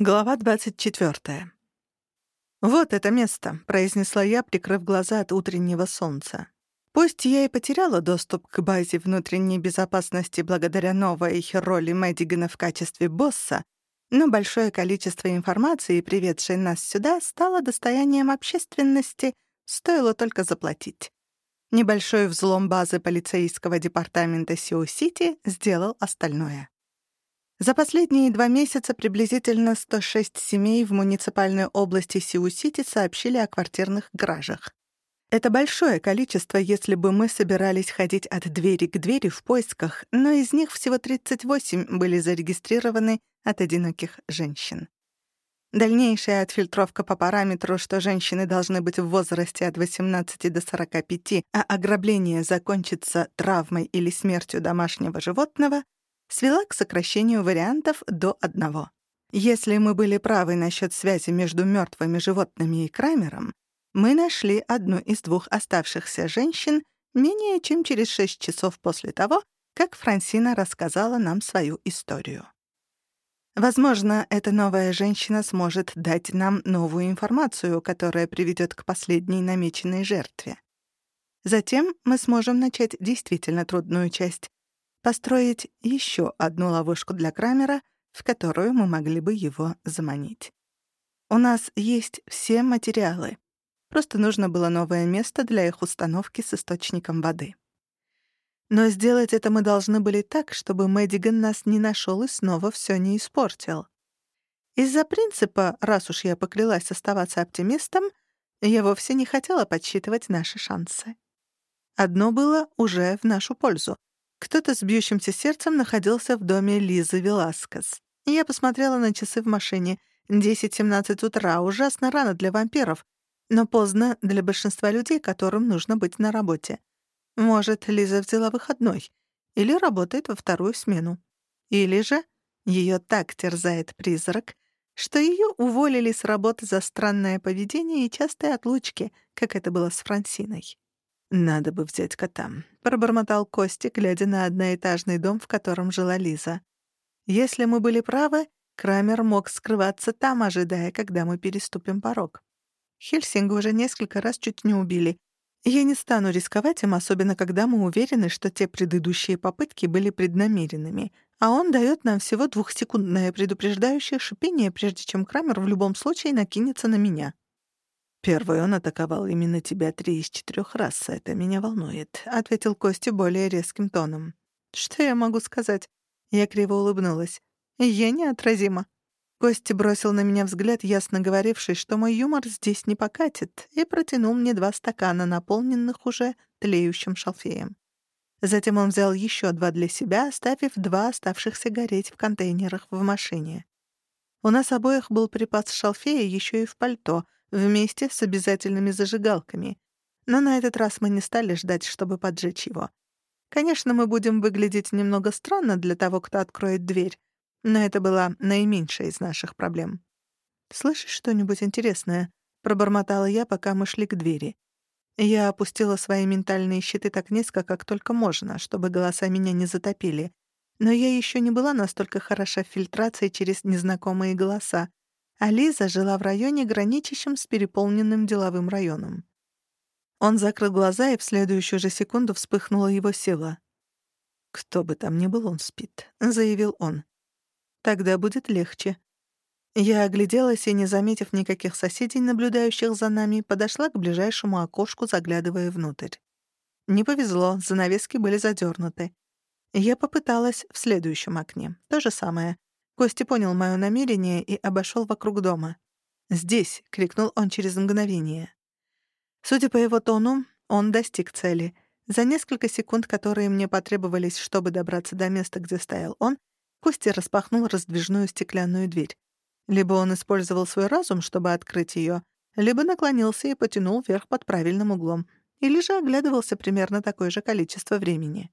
Глава 24. «Вот это место», — произнесла я, прикрыв глаза от утреннего солнца. Пусть я и потеряла доступ к базе внутренней безопасности благодаря новой роли Мэддигана в качестве босса, но большое количество информации, приведшей нас сюда, стало достоянием общественности, стоило только заплатить. Небольшой взлом базы полицейского департамента Сиу-Сити сделал остальное. За последние два месяца приблизительно 106 семей в муниципальной области Сиу-Сити сообщили о квартирных гражах. Это большое количество, если бы мы собирались ходить от двери к двери в поисках, но из них всего 38 были зарегистрированы от одиноких женщин. Дальнейшая отфильтровка по параметру, что женщины должны быть в возрасте от 18 до 45, а ограбление закончится травмой или смертью домашнего животного, свела к сокращению вариантов до одного. Если мы были правы насчет связи между мертвыми животными и Крамером, мы нашли одну из двух оставшихся женщин менее чем через шесть часов после того, как Франсина рассказала нам свою историю. Возможно, эта новая женщина сможет дать нам новую информацию, которая приведет к последней намеченной жертве. Затем мы сможем начать действительно трудную часть построить еще одну ловушку для Крамера, в которую мы могли бы его заманить. У нас есть все материалы. Просто нужно было новое место для их установки с источником воды. Но сделать это мы должны были так, чтобы Мэддиган нас не нашел и снова все не испортил. Из-за принципа, раз уж я поклялась оставаться оптимистом, я вовсе не хотела подсчитывать наши шансы. Одно было уже в нашу пользу. Кто-то с бьющимся сердцем находился в доме Лизы Веласкес. Я посмотрела на часы в машине. 10-17 утра, ужасно рано для вампиров, но поздно для большинства людей, которым нужно быть на работе. Может, Лиза взяла выходной или работает во вторую смену. Или же ее так терзает призрак, что ее уволили с работы за странное поведение и частые отлучки, как это было с Франсиной. «Надо бы взять кота», — пробормотал Костик, глядя на одноэтажный дом, в котором жила Лиза. «Если мы были правы, Крамер мог скрываться там, ожидая, когда мы переступим порог. Хельсинга уже несколько раз чуть не убили. Я не стану рисковать им, особенно когда мы уверены, что те предыдущие попытки были преднамеренными, а он дает нам всего двухсекундное предупреждающее шипение, прежде чем Крамер в любом случае накинется на меня». «Первый он атаковал именно тебя три из четырех раз, это меня волнует», — ответил Костя более резким тоном. «Что я могу сказать?» Я криво улыбнулась. «Я неотразима». Костя бросил на меня взгляд, ясно говоривший, что мой юмор здесь не покатит, и протянул мне два стакана, наполненных уже тлеющим шалфеем. Затем он взял еще два для себя, оставив два оставшихся гореть в контейнерах в машине. У нас обоих был припас шалфея еще и в пальто — вместе с обязательными зажигалками. Но на этот раз мы не стали ждать, чтобы поджечь его. Конечно, мы будем выглядеть немного странно для того, кто откроет дверь, но это была наименьшая из наших проблем. «Слышишь что-нибудь интересное?» — пробормотала я, пока мы шли к двери. Я опустила свои ментальные щиты так низко, как только можно, чтобы голоса меня не затопили. Но я еще не была настолько хороша в фильтрации через незнакомые голоса, а жила в районе, граничащем с переполненным деловым районом. Он закрыл глаза, и в следующую же секунду вспыхнула его сила. «Кто бы там ни был, он спит», — заявил он. «Тогда будет легче». Я огляделась и, не заметив никаких соседей, наблюдающих за нами, подошла к ближайшему окошку, заглядывая внутрь. Не повезло, занавески были задернуты. Я попыталась в следующем окне. То же самое. Костя понял мое намерение и обошел вокруг дома. «Здесь!» — крикнул он через мгновение. Судя по его тону, он достиг цели. За несколько секунд, которые мне потребовались, чтобы добраться до места, где стоял он, Костя распахнул раздвижную стеклянную дверь. Либо он использовал свой разум, чтобы открыть ее, либо наклонился и потянул вверх под правильным углом, или же оглядывался примерно такое же количество времени.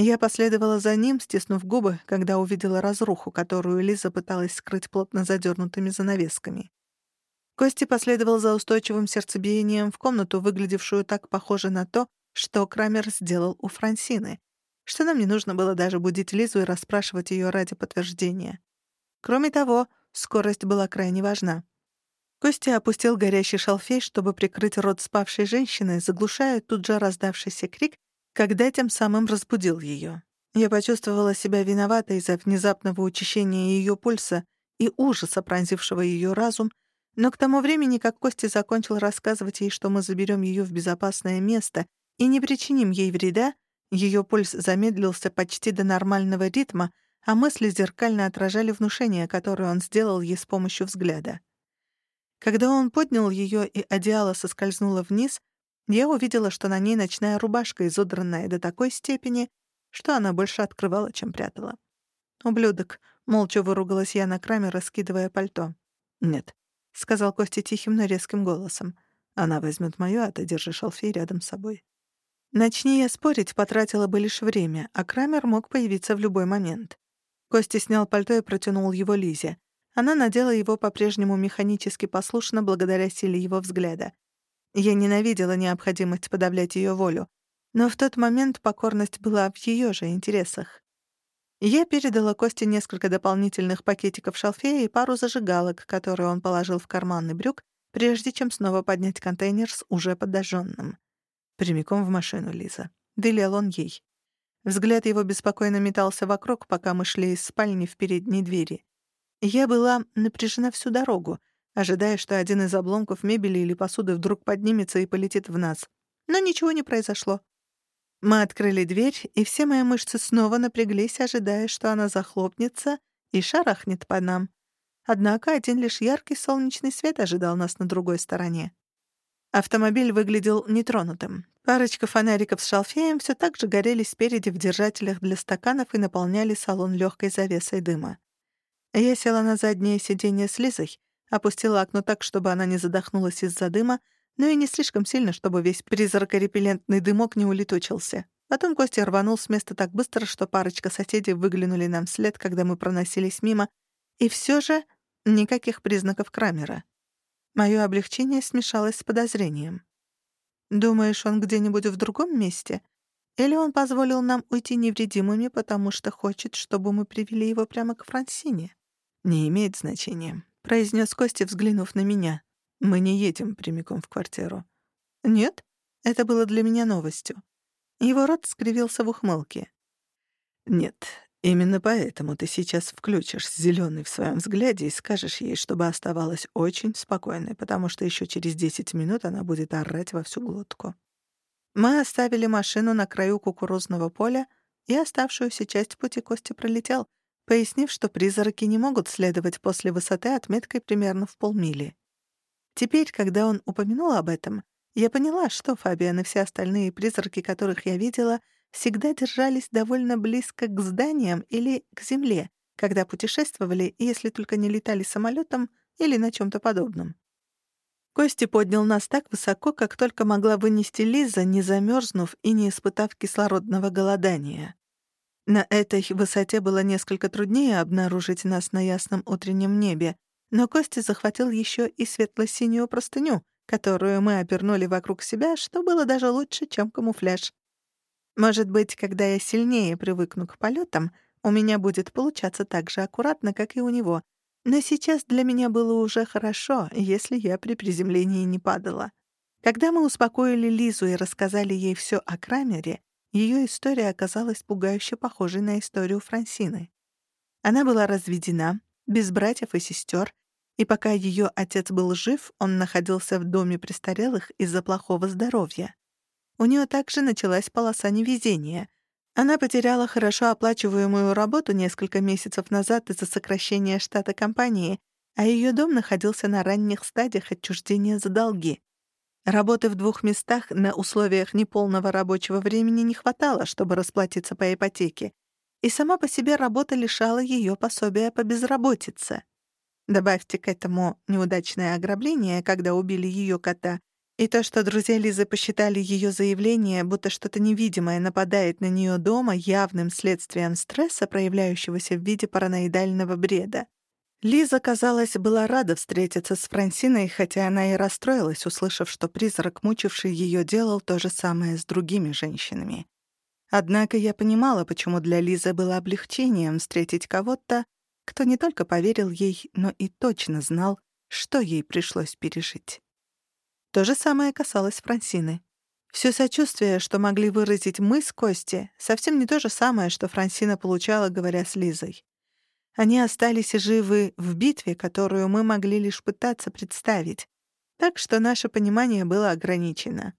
Я последовала за ним, стиснув губы, когда увидела разруху, которую Лиза пыталась скрыть плотно задернутыми занавесками. Кости последовал за устойчивым сердцебиением в комнату, выглядевшую так похоже на то, что Крамер сделал у Франсины, что нам не нужно было даже будить Лизу и расспрашивать ее ради подтверждения. Кроме того, Скорость была крайне важна. Костя опустил горящий шалфей, чтобы прикрыть рот спавшей женщины, заглушая тут же раздавшийся крик, когда тем самым разбудил ее. Я почувствовала себя виноватой из-за внезапного учащения ее пульса и ужаса, пронзившего ее разум, но к тому времени, как Костя закончил рассказывать ей, что мы заберем ее в безопасное место и не причиним ей вреда, ее пульс замедлился почти до нормального ритма, а мысли зеркально отражали внушение, которое он сделал ей с помощью взгляда. Когда он поднял ее и одеяло соскользнуло вниз, я увидела, что на ней ночная рубашка, изодранная до такой степени, что она больше открывала, чем прятала. «Ублюдок», — молча выругалась я на краме, раскидывая пальто. «Нет», — сказал Костя тихим, но резким голосом. «Она возьмет моё, а ты держишь шалфей рядом с собой». Начни я спорить, потратила бы лишь время, а Крамер мог появиться в любой момент. Костя снял пальто и протянул его Лизе. Она надела его по-прежнему механически послушно благодаря силе его взгляда. Я ненавидела необходимость подавлять ее волю, но в тот момент покорность была в ее же интересах. Я передала Косте несколько дополнительных пакетиков шалфея и пару зажигалок, которые он положил в карманы брюк, прежде чем снова поднять контейнер с уже подожженным. Прямиком в машину, Лиза. Велел он ей. Взгляд его беспокойно метался вокруг, пока мы шли из спальни в передней двери. Я была напряжена всю дорогу, ожидая, что один из обломков мебели или посуды вдруг поднимется и полетит в нас. Но ничего не произошло. Мы открыли дверь, и все мои мышцы снова напряглись, ожидая, что она захлопнется и шарахнет по нам. Однако один лишь яркий солнечный свет ожидал нас на другой стороне. Автомобиль выглядел нетронутым. Парочка фонариков с шалфеем все так же горели спереди в держателях для стаканов и наполняли салон легкой завесой дыма. Я села на заднее сиденье с Лизой, опустила окно так, чтобы она не задохнулась из-за дыма, но и не слишком сильно, чтобы весь призракорепеллентный дымок не улетучился. Потом Костя рванул с места так быстро, что парочка соседей выглянули нам вслед, когда мы проносились мимо, и все же никаких признаков Крамера. Моё облегчение смешалось с подозрением. «Думаешь, он где-нибудь в другом месте? Или он позволил нам уйти невредимыми, потому что хочет, чтобы мы привели его прямо к Франсине?» «Не имеет значения», — произнес Костя, взглянув на меня. «Мы не едем прямиком в квартиру». «Нет?» — это было для меня новостью. Его рот скривился в ухмылке. «Нет, Именно поэтому ты сейчас включишь зеленый в своем взгляде и скажешь ей, чтобы оставалась очень спокойной, потому что еще через 10 минут она будет орать во всю глотку. Мы оставили машину на краю кукурузного поля, и оставшуюся часть пути Костя пролетел, пояснив, что призраки не могут следовать после высоты отметкой примерно в полмили. Теперь, когда он упомянул об этом, я поняла, что Фабиан и все остальные призраки, которых я видела — всегда держались довольно близко к зданиям или к земле, когда путешествовали, если только не летали самолетом или на чем-то подобном. Кости поднял нас так высоко, как только могла вынести Лиза, не замерзнув и не испытав кислородного голодания. На этой высоте было несколько труднее обнаружить нас на ясном утреннем небе, но Кости захватил еще и светло-синюю простыню, которую мы обернули вокруг себя, что было даже лучше, чем камуфляж. Может быть, когда я сильнее привыкну к полетам, у меня будет получаться так же аккуратно, как и у него. Но сейчас для меня было уже хорошо, если я при приземлении не падала. Когда мы успокоили Лизу и рассказали ей все о Крамере, ее история оказалась пугающе похожей на историю Франсины. Она была разведена, без братьев и сестер, и пока ее отец был жив, он находился в доме престарелых из-за плохого здоровья. У нее также началась полоса невезения. Она потеряла хорошо оплачиваемую работу несколько месяцев назад из-за сокращения штата компании, а ее дом находился на ранних стадиях отчуждения за долги. Работы в двух местах на условиях неполного рабочего времени не хватало, чтобы расплатиться по ипотеке, и сама по себе работа лишала ее пособия по безработице. Добавьте к этому неудачное ограбление, когда убили ее кота, и то, что друзья Лизы посчитали ее заявление, будто что-то невидимое нападает на нее дома, явным следствием стресса, проявляющегося в виде параноидального бреда. Лиза, казалось, была рада встретиться с Франсиной, хотя она и расстроилась, услышав, что призрак, мучивший ее, делал то же самое с другими женщинами. Однако я понимала, почему для Лизы было облегчением встретить кого-то, кто не только поверил ей, но и точно знал, что ей пришлось пережить. То же самое касалось Франсины. Все сочувствие, что могли выразить мы с Кости, совсем не то же самое, что Франсина получала, говоря с Лизой. Они остались живы в битве, которую мы могли лишь пытаться представить, так что наше понимание было ограничено.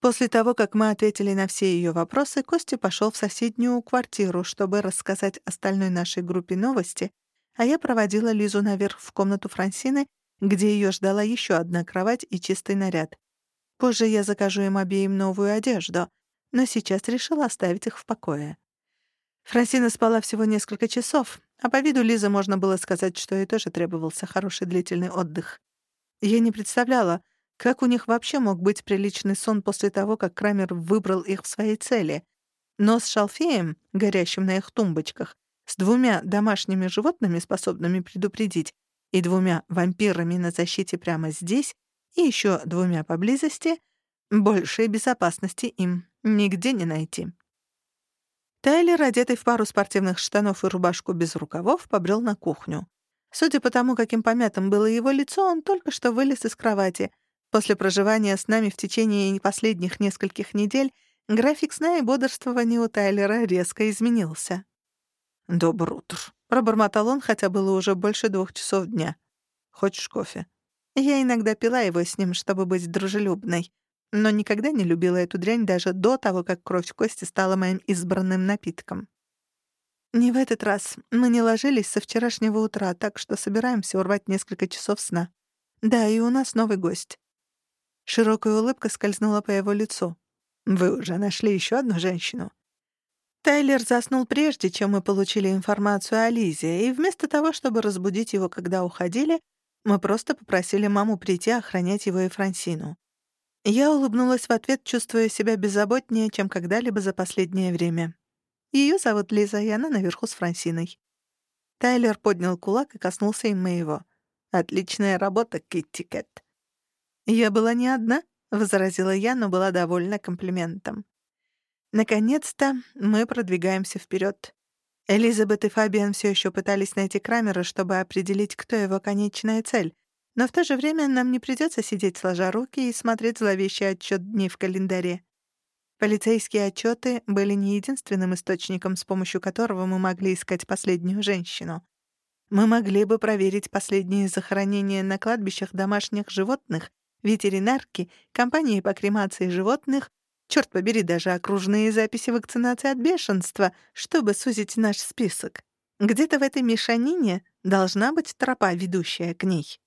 После того, как мы ответили на все ее вопросы, Костя пошел в соседнюю квартиру, чтобы рассказать остальной нашей группе новости, а я проводила Лизу наверх в комнату Франсины, где ее ждала еще одна кровать и чистый наряд. Позже я закажу им обеим новую одежду, но сейчас решила оставить их в покое. Франсина спала всего несколько часов, а по виду Лизы можно было сказать, что ей тоже требовался хороший длительный отдых. Я не представляла, как у них вообще мог быть приличный сон после того, как Крамер выбрал их в своей цели? Но с шалфеем, горящим на их тумбочках, с двумя домашними животными, способными предупредить, и двумя вампирами на защите прямо здесь, и еще двумя поблизости, большей безопасности им нигде не найти. Тайлер, одетый в пару спортивных штанов и рубашку без рукавов, побрел на кухню. Судя по тому, каким помятым было его лицо, он только что вылез из кровати — После проживания с нами в течение последних нескольких недель график сна и бодрствования у Тайлера резко изменился. «Доброе утро», — пробормотал он, хотя было уже больше двух часов дня. «Хочешь кофе?» Я иногда пила его с ним, чтобы быть дружелюбной, но никогда не любила эту дрянь даже до того, как кровь кости стала моим избранным напитком. Не в этот раз. Мы не ложились со вчерашнего утра, так что собираемся урвать несколько часов сна. Да, и у нас новый гость. Широкая улыбка скользнула по его лицу. «Вы уже нашли еще одну женщину?» Тайлер заснул прежде, чем мы получили информацию о Лизе, и вместо того, чтобы разбудить его, когда уходили, мы просто попросили маму прийти охранять его и Франсину. Я улыбнулась в ответ, чувствуя себя беззаботнее, чем когда-либо за последнее время. Ее зовут Лиза, и она наверху с Франсиной. Тайлер поднял кулак и коснулся им моего. «Отличная работа, Китти Кэт». «Я была не одна», — возразила я, но была довольна комплиментом. Наконец-то мы продвигаемся вперед. Элизабет и Фабиан все еще пытались найти Крамера, чтобы определить, кто его конечная цель. Но в то же время нам не придется сидеть сложа руки и смотреть зловещий отчет дней в календаре. Полицейские отчеты были не единственным источником, с помощью которого мы могли искать последнюю женщину. Мы могли бы проверить последние захоронения на кладбищах домашних животных ветеринарки, компании по кремации животных, черт побери, даже окружные записи вакцинации от бешенства, чтобы сузить наш список. Где-то в этой мешанине должна быть тропа, ведущая к ней.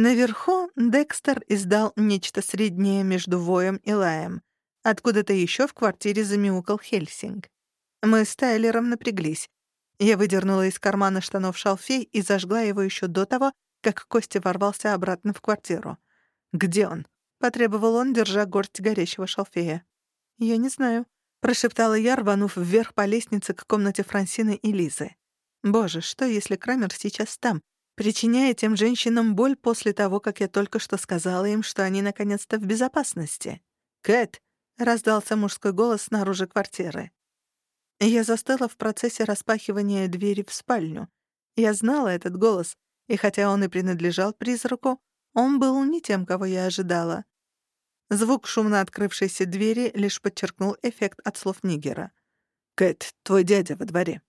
Наверху Декстер издал нечто среднее между воем и лаем. Откуда-то еще в квартире замяукал Хельсинг. Мы с Тайлером напряглись. Я выдернула из кармана штанов шалфей и зажгла его еще до того, как Костя ворвался обратно в квартиру. «Где он?» — потребовал он, держа горсть горящего шалфея. «Я не знаю», — прошептала я, рванув вверх по лестнице к комнате Франсины и Лизы. «Боже, что если Крамер сейчас там, причиняя тем женщинам боль после того, как я только что сказала им, что они наконец-то в безопасности?» «Кэт!» — раздался мужской голос снаружи квартиры. Я застыла в процессе распахивания двери в спальню. Я знала этот голос, и хотя он и принадлежал призраку, он был не тем, кого я ожидала. Звук шумно открывшейся двери лишь подчеркнул эффект от слов Нигера. «Кэт, твой дядя во дворе».